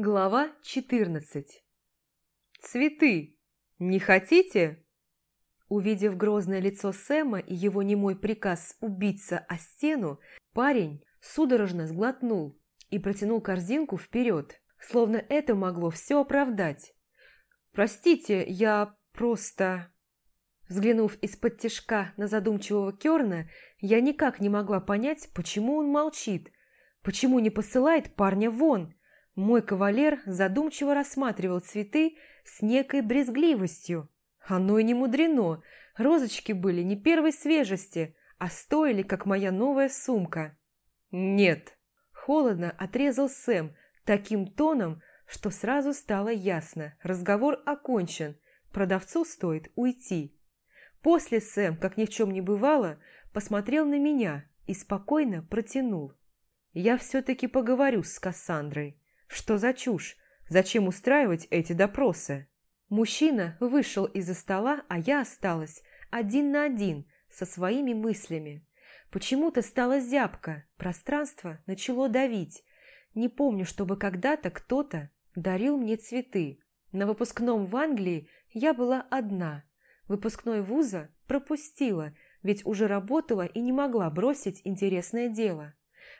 Глава 14 «Цветы! Не хотите?» Увидев грозное лицо Сэма и его немой приказ убиться о стену, парень судорожно сглотнул и протянул корзинку вперед, словно это могло все оправдать. «Простите, я просто...» Взглянув из-под тишка на задумчивого Керна, я никак не могла понять, почему он молчит, почему не посылает парня вон. Мой кавалер задумчиво рассматривал цветы с некой брезгливостью. Оно и не мудрено, розочки были не первой свежести, а стоили, как моя новая сумка. «Нет!» – холодно отрезал Сэм таким тоном, что сразу стало ясно, разговор окончен, продавцу стоит уйти. После Сэм, как ни в чем не бывало, посмотрел на меня и спокойно протянул. «Я все-таки поговорю с Кассандрой. Что за чушь? Зачем устраивать эти допросы?» Мужчина вышел из-за стола, а я осталась один на один со своими мыслями. Почему-то стало зябко, пространство начало давить. Не помню, чтобы когда-то кто-то дарил мне цветы. На выпускном в Англии я была одна – Выпускной вуза пропустила, ведь уже работала и не могла бросить интересное дело.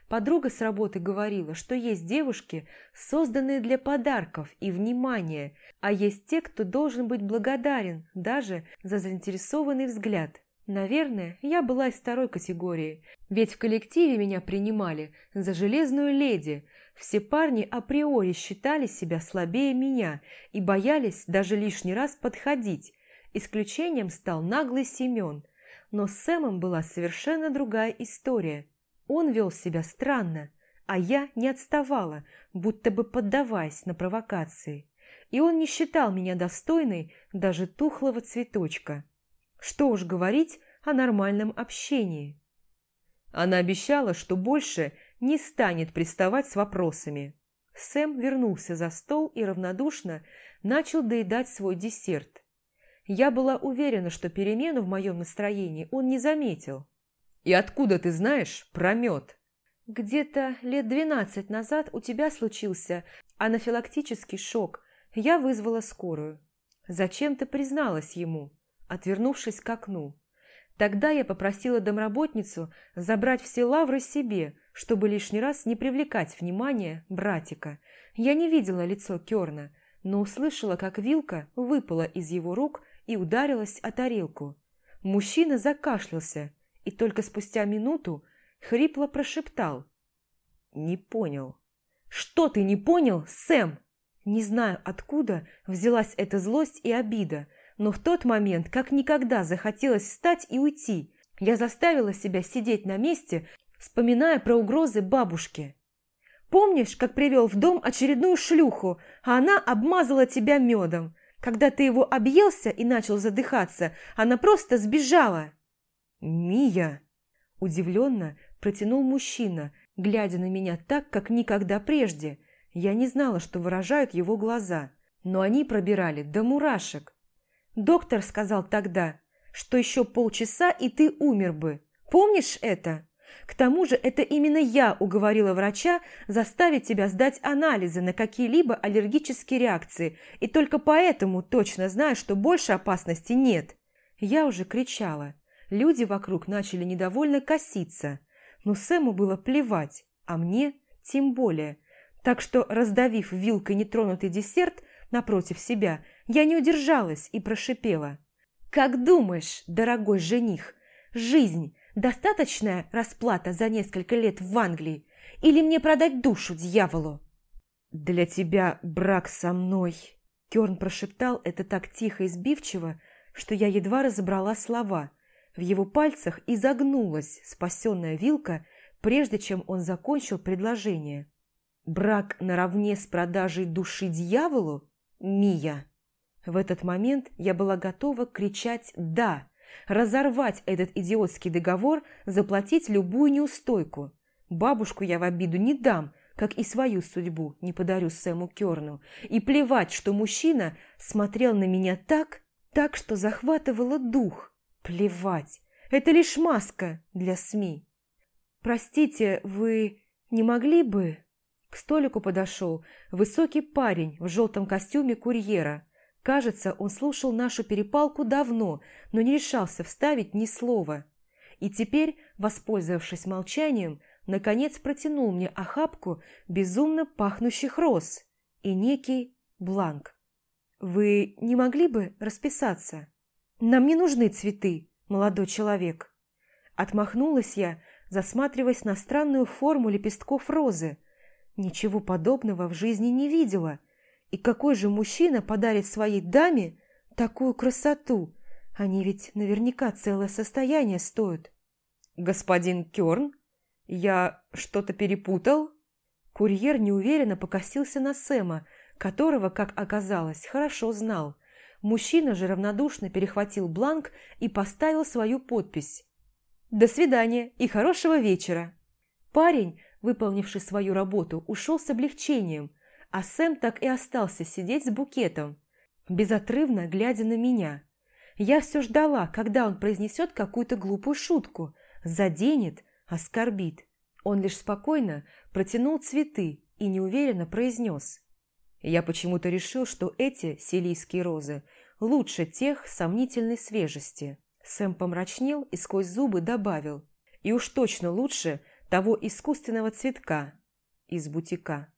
Подруга с работы говорила, что есть девушки, созданные для подарков и внимания, а есть те, кто должен быть благодарен даже за заинтересованный взгляд. Наверное, я была из второй категории, ведь в коллективе меня принимали за железную леди. Все парни априори считали себя слабее меня и боялись даже лишний раз подходить, Исключением стал наглый Семен, но с Сэмом была совершенно другая история. Он вел себя странно, а я не отставала, будто бы поддаваясь на провокации. И он не считал меня достойной даже тухлого цветочка. Что уж говорить о нормальном общении. Она обещала, что больше не станет приставать с вопросами. Сэм вернулся за стол и равнодушно начал доедать свой десерт. Я была уверена, что перемену в моем настроении он не заметил. «И откуда ты знаешь про мед?» «Где-то лет двенадцать назад у тебя случился анафилактический шок. Я вызвала скорую. Зачем ты призналась ему?» Отвернувшись к окну. Тогда я попросила домработницу забрать все лавры себе, чтобы лишний раз не привлекать внимание братика. Я не видела лицо Керна, но услышала, как вилка выпала из его рук и ударилась о тарелку. Мужчина закашлялся и только спустя минуту хрипло прошептал. «Не понял». «Что ты не понял, Сэм?» Не знаю, откуда взялась эта злость и обида, но в тот момент как никогда захотелось встать и уйти. Я заставила себя сидеть на месте, вспоминая про угрозы бабушки. Помнишь, как привел в дом очередную шлюху, а она обмазала тебя медом? Когда ты его объелся и начал задыхаться, она просто сбежала. «Мия!» – удивленно протянул мужчина, глядя на меня так, как никогда прежде. Я не знала, что выражают его глаза, но они пробирали до мурашек. Доктор сказал тогда, что еще полчаса, и ты умер бы. Помнишь это? К тому же это именно я уговорила врача заставить тебя сдать анализы на какие-либо аллергические реакции, и только поэтому точно знаю, что больше опасности нет. Я уже кричала. Люди вокруг начали недовольно коситься. Но Сэму было плевать, а мне тем более. Так что, раздавив вилкой нетронутый десерт напротив себя, я не удержалась и прошипела. «Как думаешь, дорогой жених, жизнь Достаточная расплата за несколько лет в Англии? Или мне продать душу дьяволу?» «Для тебя брак со мной...» Керн прошептал это так тихо и сбивчиво, что я едва разобрала слова. В его пальцах изогнулась спасенная вилка, прежде чем он закончил предложение. «Брак наравне с продажей души дьяволу? Мия!» В этот момент я была готова кричать «да», Разорвать этот идиотский договор, заплатить любую неустойку. Бабушку я в обиду не дам, как и свою судьбу не подарю Сэму Керну. И плевать, что мужчина смотрел на меня так, так, что захватывало дух. Плевать. Это лишь маска для СМИ. «Простите, вы не могли бы...» К столику подошел высокий парень в желтом костюме курьера. Кажется, он слушал нашу перепалку давно, но не решался вставить ни слова. И теперь, воспользовавшись молчанием, наконец протянул мне охапку безумно пахнущих роз и некий бланк. «Вы не могли бы расписаться? Нам не нужны цветы, молодой человек». Отмахнулась я, засматриваясь на странную форму лепестков розы. Ничего подобного в жизни не видела. И какой же мужчина подарит своей даме такую красоту? Они ведь наверняка целое состояние стоят. «Господин Кёрн, я что-то перепутал?» Курьер неуверенно покосился на Сэма, которого, как оказалось, хорошо знал. Мужчина же равнодушно перехватил бланк и поставил свою подпись. «До свидания и хорошего вечера!» Парень, выполнивший свою работу, ушел с облегчением, а Сэм так и остался сидеть с букетом, безотрывно глядя на меня. Я все ждала, когда он произнесет какую-то глупую шутку, заденет, оскорбит. Он лишь спокойно протянул цветы и неуверенно произнес. Я почему-то решил, что эти силийские розы лучше тех сомнительной свежести. Сэм помрачнел и сквозь зубы добавил. И уж точно лучше того искусственного цветка из бутика.